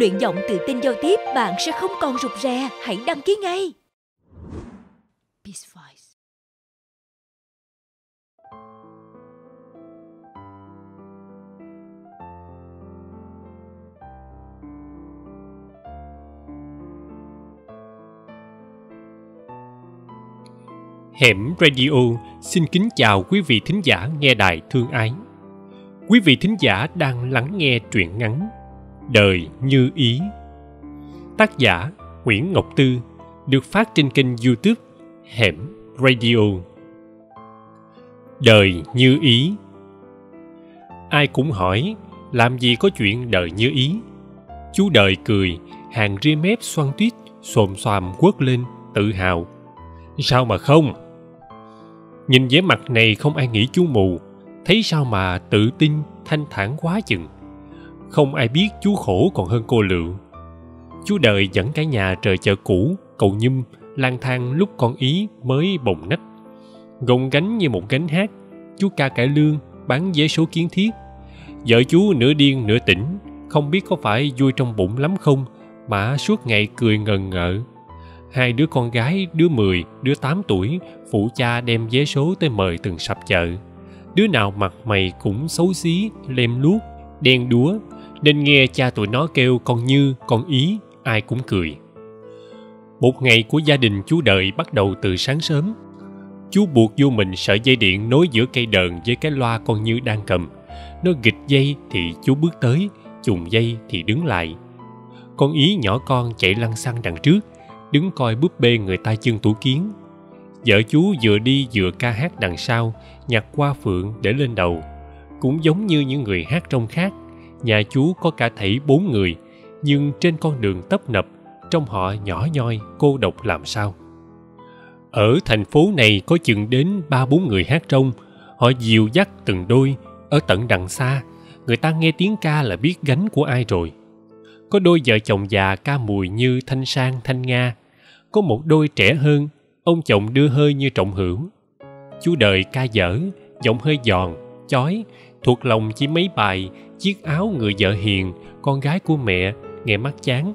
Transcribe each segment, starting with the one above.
Luyện giọng tự tin giao tiếp, bạn sẽ không còn rụt rè. Hãy đăng ký ngay. Peace Voice. Hẻm Radio xin kính chào quý vị thính giả nghe đài thương ái. Quý vị thính giả đang lắng nghe truyện ngắn Đời Như Ý. Tác giả Nguyễn Ngọc Tư được phát trên kênh youtube Hẻm Radio. Đời Như Ý Ai cũng hỏi làm gì có chuyện đời như ý. Chú đời cười, hàng ria mép xoăn tuyết, xồm xoàm quất lên, tự hào. Sao mà không? Nhìn vẻ mặt này không ai nghĩ chú mù, thấy sao mà tự tin, thanh thản quá chừng. Không ai biết chú khổ còn hơn cô lựu. Chú đợi dẫn cả nhà trời chợ cũ, cầu nhum, lang thang lúc con ý mới bồng nách. Gồng gánh như một gánh hát, chú ca cải lương, bán vé số kiến thiết. Vợ chú nửa điên nửa tỉnh, không biết có phải vui trong bụng lắm không, mà suốt ngày cười ngần ngợ. Hai đứa con gái, đứa 10, đứa 8 tuổi, phụ cha đem vé số tới mời từng sập chợ. Đứa nào mặt mày cũng xấu xí, lem luốc, đen đúa, nên nghe cha tụi nó kêu con Như, con Ý, ai cũng cười. Một ngày của gia đình chú đợi bắt đầu từ sáng sớm. Chú buộc vô mình sợi dây điện nối giữa cây đờn với cái loa con Như đang cầm. Nó gịch dây thì chú bước tới, chùng dây thì đứng lại. Con Ý nhỏ con chạy lăn xăng đằng trước, đứng coi búp bê người ta chân tủ kiến. Vợ chú vừa đi vừa ca hát đằng sau, nhặt qua phượng để lên đầu. Cũng giống như những người hát trong khác, nhà chú có cả thảy bốn người, nhưng trên con đường tấp nập, trong họ nhỏ nhoi, cô độc làm sao. Ở thành phố này có chừng đến ba bốn người hát trong, họ dìu dắt từng đôi, ở tận đằng xa, người ta nghe tiếng ca là biết gánh của ai rồi. Có đôi vợ chồng già ca mùi như Thanh Sang, Thanh Nga, có một đôi trẻ hơn ông chồng đưa hơi như trọng hữu chú đời ca dở giọng hơi giòn chói thuộc lòng chỉ mấy bài chiếc áo người vợ hiền, con gái của mẹ, nghe mắt chán.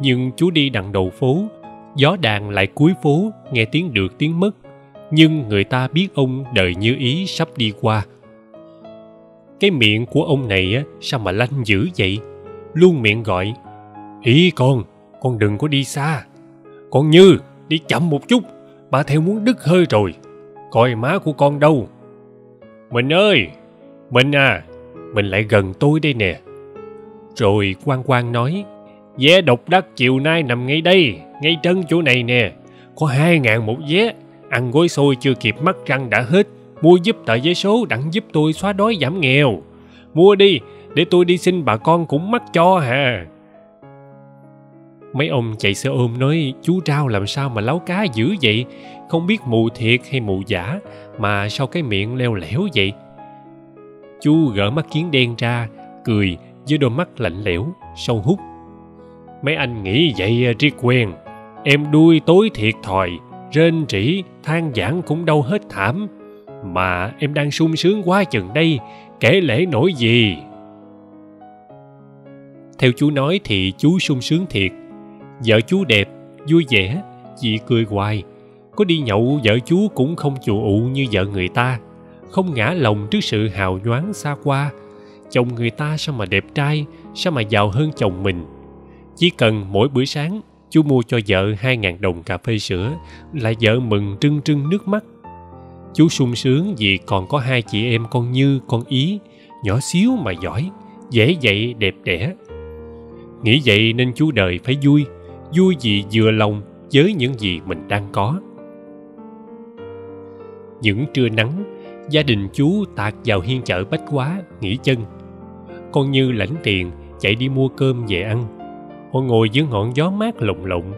Nhưng chú đi đằng đầu phố, gió đàn lại cuối phố, nghe tiếng được tiếng mất. Nhưng người ta biết ông đời như ý sắp đi qua. Cái miệng của ông này á, sao mà lanh dữ vậy? Luôn miệng gọi, ý con con đừng có đi xa. Con như, đi chậm một chút, bà theo muốn đứt hơi rồi. Coi má của con đâu. Mình ơi, mình à mình lại gần tôi đây nè. Rồi quan quan nói, vé độc đắc chiều nay nằm ngay đây, ngay chân chỗ này nè. Có hai ngàn một vé, ăn gói xôi chưa kịp mắc răng đã hết, mua giúp tờ giấy số đặng giúp tôi xóa đói giảm nghèo. Mua đi, để tôi đi xin bà con cũng mắc cho hà. Mấy ông chạy xe ôm nói, chú trao làm sao mà láo cá dữ vậy? Không biết mù thiệt hay mù giả mà sao cái miệng leo lẻo vậy? Chú gỡ mắt kiến đen ra, cười với đôi mắt lạnh lẽo, sâu hút. Mấy anh nghĩ vậy à, triết quen. Em đuôi tối thiệt thòi, rên rỉ, than giảng cũng đâu hết thảm. Mà em đang sung sướng quá chừng đây, kể lễ nổi gì. Theo chú nói thì chú sung sướng thiệt. Vợ chú đẹp, vui vẻ chị cười hoài. Có đi nhậu, vợ chú cũng không chù ụ như vợ người ta không ngã lòng trước sự hào nhoáng xa qua. Chồng người ta sao mà đẹp trai, sao mà giàu hơn chồng mình? Chỉ cần mỗi bữa sáng, chú mua cho vợ hai ngàn đồng cà phê sữa là vợ mừng trưng trưng nước mắt. Chú sung sướng vì còn có hai chị em con như, con ý, nhỏ xíu mà giỏi, dễ dạy, đẹp đẽ. Nghĩ vậy nên chú đời phải vui vui vì vừa lòng với những gì mình đang có. Những trưa nắng gia đình chú tạt vào hiên chợ bách quá nghỉ chân. Con như lãnh tiền chạy đi mua cơm về ăn. Họ ngồi dưới ngọn gió mát lộng lộng.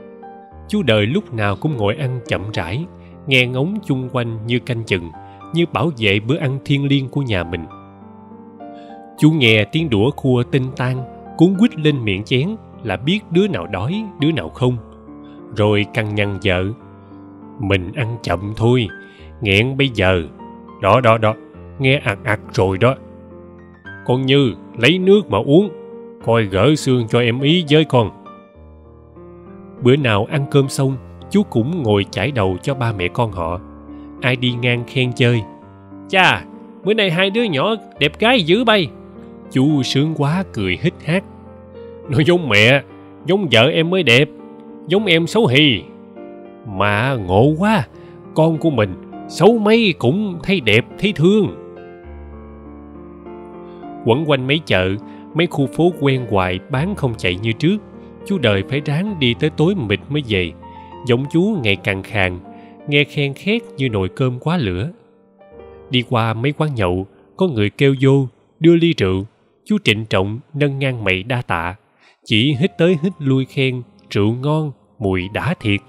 Chú đời lúc nào cũng ngồi ăn chậm rãi, nghe ngóng chung quanh như canh chừng, như bảo vệ bữa ăn thiêng liêng của nhà mình. Chú nghe tiếng đũa khua tinh tan cuốn quýt lên miệng chén là biết đứa nào đói, đứa nào không. Rồi cằn nhằn vợ, mình ăn chậm thôi, nghẹn bây giờ đó đó đó. Nghe ạc ạc rồi đó. Con như, lấy nước mà uống. Coi gỡ xương cho em ý với con. Bữa nào ăn cơm xong, chú cũng ngồi chải đầu cho ba mẹ con họ. Ai đi ngang khen chơi. Cha bữa nay hai đứa nhỏ đẹp gái dữ bay. Chú sướng quá cười hít hát. Nó giống mẹ, giống vợ em mới đẹp, giống em xấu hì. Mà ngộ quá, con của mình xấu mấy cũng thấy đẹp, thấy thương. Quẩn quanh mấy chợ, mấy khu phố quen hoài bán không chạy như trước. Chú đời phải ráng đi tới tối mịt mới về. Giọng chú ngày càng khàn, nghe khen khét như nồi cơm quá lửa. Đi qua mấy quán nhậu, có người kêu vô, đưa ly rượu. Chú trịnh trọng nâng ngang mày đa tạ. Chỉ hít tới hít lui khen, rượu ngon, mùi đã thiệt,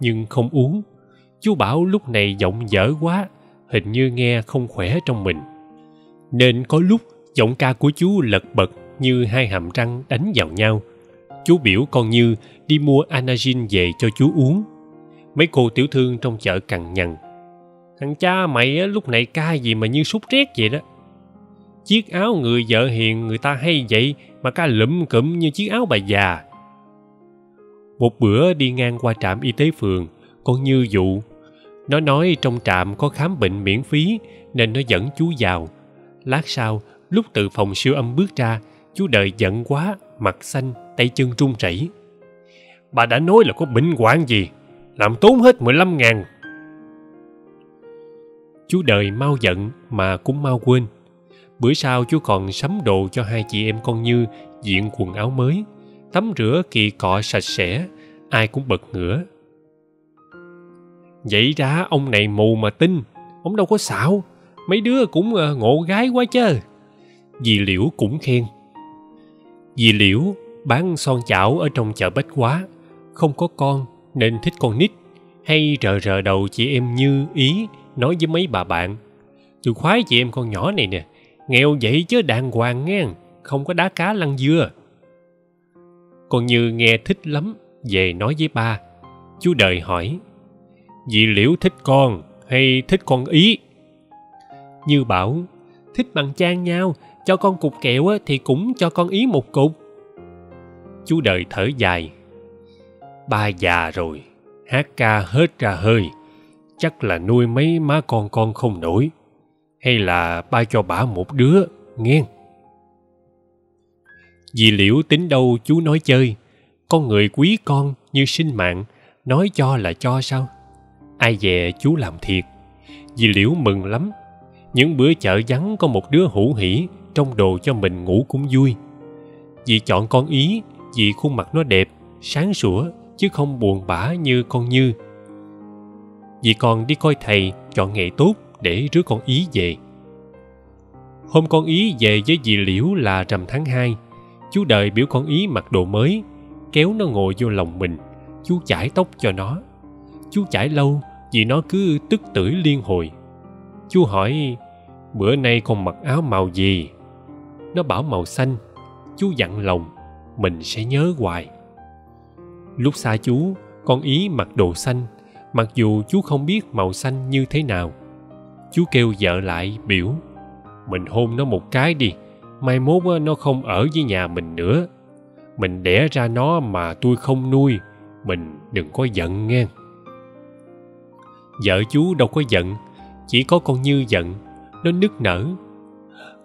nhưng không uống chú bảo lúc này giọng dở quá, hình như nghe không khỏe trong mình. Nên có lúc giọng ca của chú lật bật như hai hàm răng đánh vào nhau. Chú biểu con như đi mua anagin về cho chú uống. Mấy cô tiểu thương trong chợ cằn nhằn. Thằng cha mày lúc này ca gì mà như sốt rét vậy đó. Chiếc áo người vợ hiền người ta hay vậy mà ca lụm cụm như chiếc áo bà già. Một bữa đi ngang qua trạm y tế phường, con như dụ nó nói trong trạm có khám bệnh miễn phí, nên nó dẫn chú vào. Lát sau, lúc từ phòng siêu âm bước ra, chú đợi giận quá, mặt xanh, tay chân run rẩy bà đã nói là có bệnh hoạn gì? Làm tốn hết 15 ngàn. Chú đời mau giận mà cũng mau quên. Bữa sau chú còn sắm đồ cho hai chị em con như diện quần áo mới, tắm rửa kỳ cọ sạch sẽ, ai cũng bật ngửa vậy ra ông này mù mà tin, ông đâu có xạo. Mấy đứa cũng ờ, ngộ gái quá chứ dì liễu cũng khen. Dì liễu bán son chảo ở trong chợ bách hóa, không có con nên thích con nít, hay rờ rờ đầu chị em như ý nói với mấy bà bạn. Tôi khoái chị em con nhỏ này nè, nghèo vậy chứ đàng hoàng nghe, không có đá cá lăn dưa con như nghe thích lắm, về nói với ba. Chú đời hỏi vì liễu thích con hay thích con ý? Như bảo, thích bằng trang nhau, cho con cục kẹo thì cũng cho con ý một cục. Chú đời thở dài, ba già rồi, hát ca hết ra hơi, chắc là nuôi mấy má con con không nổi, hay là ba cho bả một đứa, nghe. Vì liễu tính đâu chú nói chơi, con người quý con như sinh mạng, nói cho là cho sao? Ai dè chú làm thiệt. Vì liễu mừng lắm, những bữa chợ vắng có một đứa hữu hỉ trong đồ cho mình ngủ cũng vui. Vì chọn con ý, vì khuôn mặt nó đẹp, sáng sủa chứ không buồn bã như con như. Vì còn đi coi thầy chọn ngày tốt để rước con ý về. Hôm con ý về với dì liễu là rằm tháng hai, chú đợi biểu con ý mặc đồ mới, kéo nó ngồi vô lòng mình, chú chải tóc cho nó. Chú chải lâu vì nó cứ tức tưởi liên hồi. Chú hỏi, bữa nay con mặc áo màu gì? Nó bảo màu xanh. Chú dặn lòng, mình sẽ nhớ hoài. Lúc xa chú, con ý mặc đồ xanh. Mặc dù chú không biết màu xanh như thế nào, chú kêu vợ lại biểu, mình hôn nó một cái đi, mai mốt nó không ở với nhà mình nữa. Mình đẻ ra nó mà tôi không nuôi, mình đừng có giận nghe vợ chú đâu có giận, chỉ có con như giận, nó nức nở.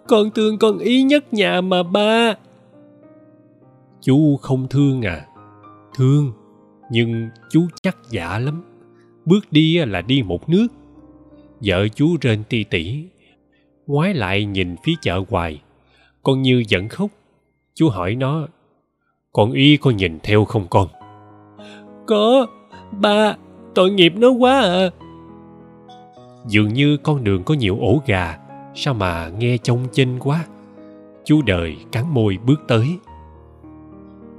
Con thương con ý nhất nhà mà ba. Chú không thương à? Thương, nhưng chú chắc dạ lắm. Bước đi là đi một nước. Vợ chú rên ti tỉ, ngoái lại nhìn phía chợ hoài. Con như giận khóc. Chú hỏi nó, con y có nhìn theo không con? Có, ba tội nghiệp nó quá à. Dường như con đường có nhiều ổ gà, sao mà nghe trông chênh quá. Chú đời cắn môi bước tới.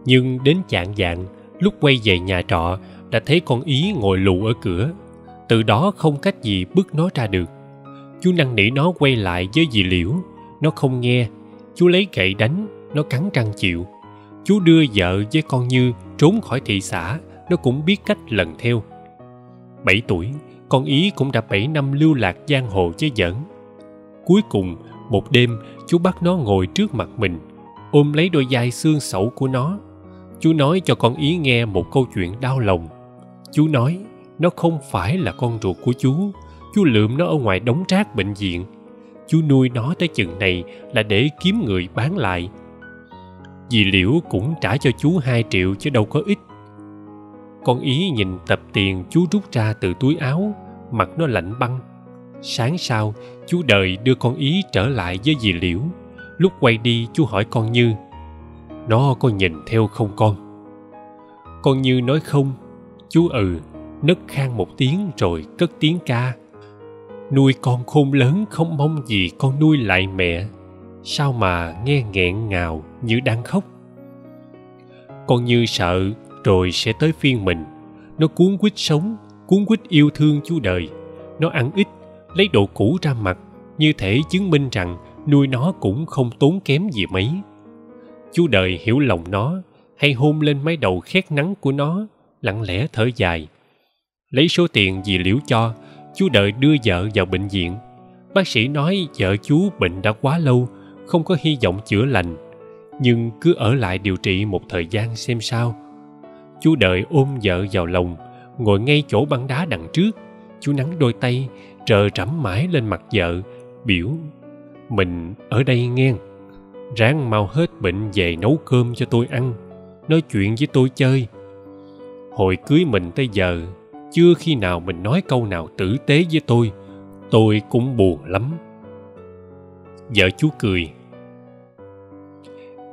Nhưng đến chạng dạng lúc quay về nhà trọ, đã thấy con ý ngồi lù ở cửa. Từ đó không cách gì bước nó ra được. Chú năn nỉ nó quay lại với dì liễu. Nó không nghe. Chú lấy gậy đánh, nó cắn răng chịu. Chú đưa vợ với con như trốn khỏi thị xã. Nó cũng biết cách lần theo bảy tuổi, con ý cũng đã bảy năm lưu lạc giang hồ chế dẫn. cuối cùng, một đêm, chú bắt nó ngồi trước mặt mình, ôm lấy đôi vai xương sẩu của nó. Chú nói cho con ý nghe một câu chuyện đau lòng. Chú nói, nó không phải là con ruột của chú. Chú lượm nó ở ngoài đống rác bệnh viện. Chú nuôi nó tới chừng này là để kiếm người bán lại. Dì liễu cũng trả cho chú hai triệu chứ đâu có ít con ý nhìn tập tiền chú rút ra từ túi áo, mặt nó lạnh băng. Sáng sau, chú đợi đưa con ý trở lại với dì liễu. Lúc quay đi, chú hỏi con như, nó có nhìn theo không con? Con như nói không. Chú ừ nấc khang một tiếng rồi cất tiếng ca, nuôi con khôn lớn không mong gì con nuôi lại mẹ. Sao mà nghe nghẹn ngào như đang khóc? Con như sợ rồi sẽ tới phiên mình. Nó cuốn quýt sống, cuốn quýt yêu thương chú đời. Nó ăn ít, lấy đồ cũ ra mặt như thể chứng minh rằng nuôi nó cũng không tốn kém gì mấy. Chú đời hiểu lòng nó, hay hôn lên mái đầu khét nắng của nó, lặng lẽ thở dài. Lấy số tiền dì liễu cho chú đợi đưa vợ vào bệnh viện. Bác sĩ nói vợ chú bệnh đã quá lâu, không có hy vọng chữa lành. Nhưng cứ ở lại điều trị một thời gian xem sao chú đợi ôm vợ vào lòng, ngồi ngay chỗ băng đá đằng trước. Chú nắng đôi tay, trờ trẫm mãi lên mặt vợ, biểu, mình ở đây nghe. Ráng mau hết bệnh về nấu cơm cho tôi ăn, nói chuyện với tôi chơi. Hồi cưới mình tới giờ, chưa khi nào mình nói câu nào tử tế với tôi tôi cũng buồn lắm. Vợ chú cười,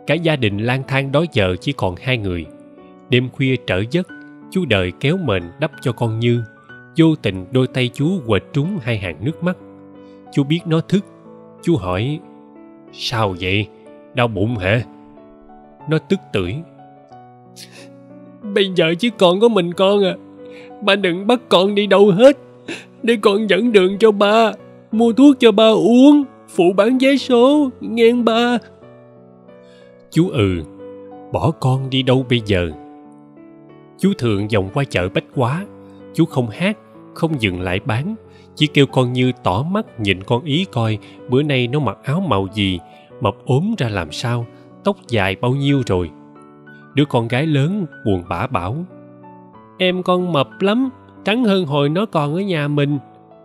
cả gia đình lang thang đó giờ chỉ còn hai người đêm khuya trở giấc chú đời kéo mền đắp cho con như, vô tình đôi tay chú quệt trúng hai hàng nước mắt. Chú biết nó thức. Chú hỏi, sao vậy? Đau bụng hả? Nó tức tưởi, bây giờ chỉ còn có mình con à. Ba đừng bắt con đi đâu hết, để con dẫn đường cho ba, mua thuốc cho ba uống, phụ bán vé số nghe ba. Chú ừ bỏ con đi đâu bây giờ? Chú thường vòng qua chợ bách quá chú không hát, không dừng lại bán, chỉ kêu con như tỏ mắt nhìn con ý coi, bữa nay nó mặc áo màu gì, mập ốm ra làm sao, tóc dài bao nhiêu rồi. Đứa con gái lớn buồn bã bảo, em con mập lắm, trắng hơn hồi nó còn ở nhà mình.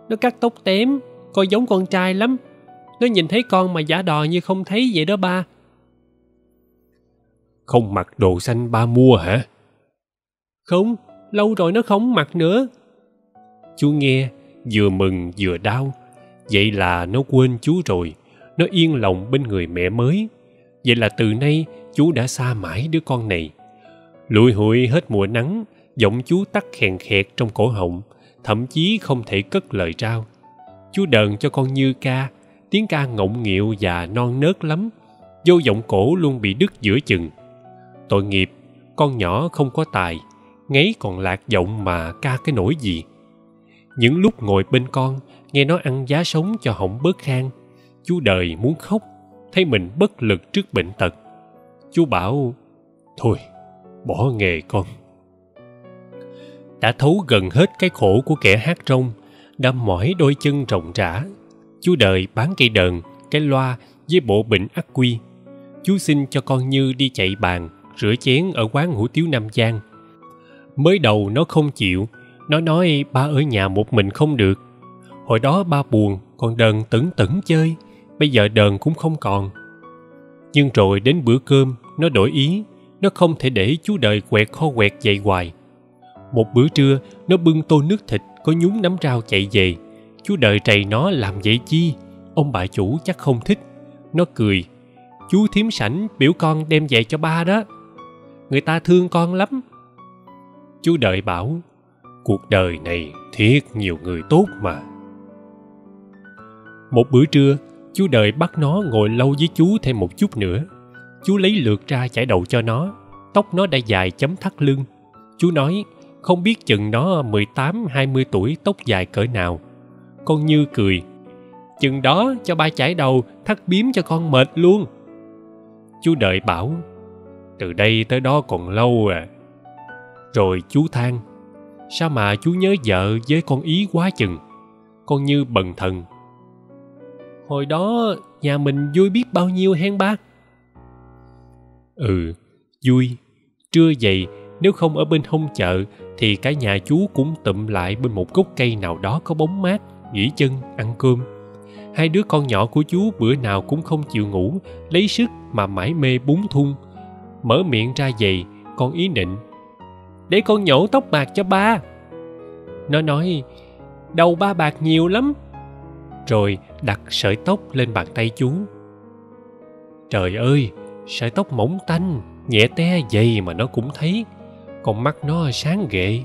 Nó cắt tóc tém, coi giống con trai lắm. Nó nhìn thấy con mà giả đò như không thấy vậy đó ba. Không mặc đồ xanh ba mua hả? Không, lâu rồi nó không mặc nữa. Chú nghe, vừa mừng vừa đau. Vậy là nó quên chú rồi. Nó yên lòng bên người mẹ mới. Vậy là từ nay chú đã xa mãi đứa con này. Lụi hụi hết mùa nắng, giọng chú tắt khèn khẹt trong cổ họng, thậm chí không thể cất lời trao. Chú đờn cho con như ca, tiếng ca ngọng nghịu và non nớt lắm. Vô giọng cổ luôn bị đứt giữa chừng. Tội nghiệp, con nhỏ không có tài ngáy còn lạc giọng mà ca cái nỗi gì. Những lúc ngồi bên con, nghe nó ăn giá sống cho hỏng bớt khang chú đời muốn khóc, thấy mình bất lực trước bệnh tật. Chú bảo, thôi, bỏ nghề con. Đã thấu gần hết cái khổ của kẻ hát rong, đã mỏi đôi chân rộng rã, chú đời bán cây đờn, cái loa với bộ bệnh ắc quy. Chú xin cho con như đi chạy bàn, rửa chén ở quán hủ tiếu nam giang mới đầu nó không chịu. Nó nói, ba ở nhà một mình không được. Hồi đó ba buồn, còn đờn tửng tửng chơi, bây giờ đờn cũng không còn. Nhưng rồi đến bữa cơm, nó đổi ý, nó không thể để chú đời quẹt kho quẹt dậy hoài. Một bữa trưa, nó bưng tô nước thịt có nhúng nắm rau chạy về. Chú đợi trầy nó làm vậy chi? Ông bà chủ chắc không thích. Nó cười, chú thím sảnh biểu con đem về cho ba đó. Người ta thương con lắm chú đợi bảo, cuộc đời này thiệt nhiều người tốt mà một bữa trưa chú đợi bắt nó ngồi lâu với chú thêm một chút nữa chú lấy lượt ra chải đầu cho nó, tóc nó đã dài chấm thắt lưng chú nói, không biết chừng nó 18-20 tuổi tóc dài cỡ nào. Con Như cười. Chừng đó cho ba chải đầu thắt biếm cho con mệt luôn. Chú đợi bảo. Từ đây tới đó còn lâu à. Rồi chú than. Sao mà chú nhớ vợ với con ý quá chừng. Con Như bần thần. Hồi đó nhà mình vui biết bao nhiêu hen ba. ừ vui trưa vậy nếu không ở bên hông chợ, thì cả nhà chú cũng tụm lại bên một gốc cây nào đó có bóng mát, nghỉ chân, ăn cơm hai đứa con nhỏ của chú bữa nào cũng không chịu ngủ, lấy sức mà mãi mê bún thun mở miệng ra giày con ý định để con nhổ tóc bạc cho ba. Nó nói, đầu ba bạc nhiều lắm. Rồi đặt sợi tóc lên bàn tay chú. Trời ơi, sợi tóc mỏng tanh, nhẹ te dày mà nó cũng thấy. Con mắt nó sáng ghệ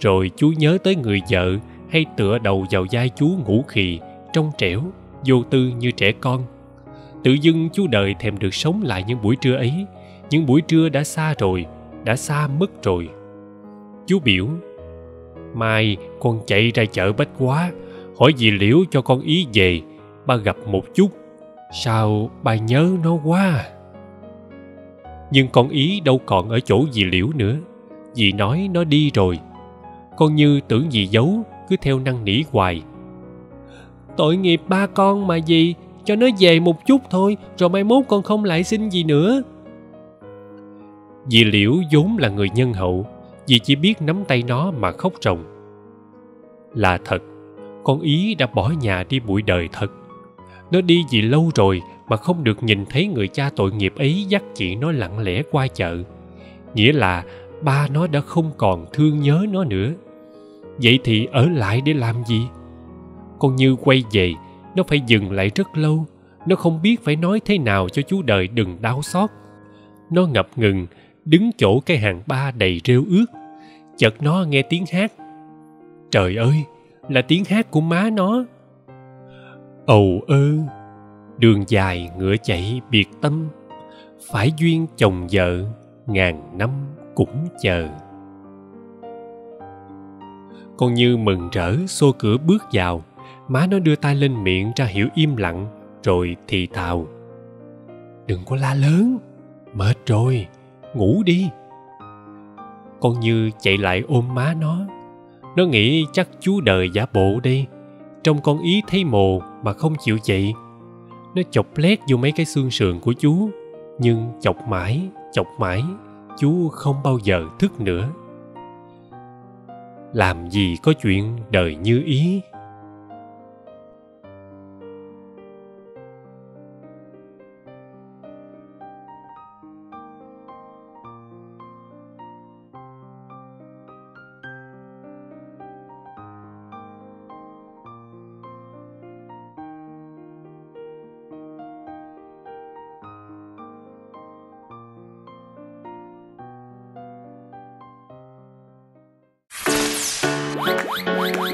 rồi chú nhớ tới người vợ hay tựa đầu vào vai chú ngủ khì, trong trẻo, vô tư như trẻ con. Tự dưng chú đời thèm được sống lại những buổi trưa ấy. Những buổi trưa đã xa rồi đã xa mất rồi. Chú biểu, mai, con chạy ra chợ bách quá hỏi dì liễu cho con ý về, ba gặp một chút. Sao ba nhớ nó quá? Nhưng con ý đâu còn ở chỗ dì liễu nữa dì nói nó đi rồi. Con như tưởng dì giấu, cứ theo năn nỉ hoài. Tội nghiệp ba con mà gì, cho nó về một chút thôi, rồi mai mốt con không lại xin gì nữa dì liễu vốn là người nhân hậu dì chỉ biết nắm tay nó mà khóc ròng. Là thật, con ý đã bỏ nhà đi bụi đời thật. Nó đi vì lâu rồi mà không được nhìn thấy người cha tội nghiệp ấy dắt chị nó lặng lẽ qua chợ. Nghĩa là ba nó đã không còn thương nhớ nó nữa. Vậy thì ở lại để làm gì? Con như quay về, nó phải dừng lại rất lâu. Nó không biết phải nói thế nào cho chú đời đừng đau xót. Nó ngập ngừng đứng chỗ cây hàng ba đầy rêu ướt. Chợt nó nghe tiếng hát. Trời ơi, là tiếng hát của má nó. Ầu ơ, đường dài ngựa chạy biệt tâm. Phải duyên chồng vợ, ngàn năm cũng chờ. Con như mừng rỡ xô cửa bước vào. Má nó đưa tay lên miệng ra hiểu im lặng, rồi thì thào. Đừng có la lớn, mệt rồi ngủ đi. Con như chạy lại ôm má nó. Nó nghĩ chắc chú đời giả bộ đây trong con ý thấy mồ mà không chịu chạy. nó chọc lét vô mấy cái xương sườn của chú nhưng chọc mãi chọc mãi chú không bao giờ thức nữa. Làm gì có chuyện đời như ý? Bye.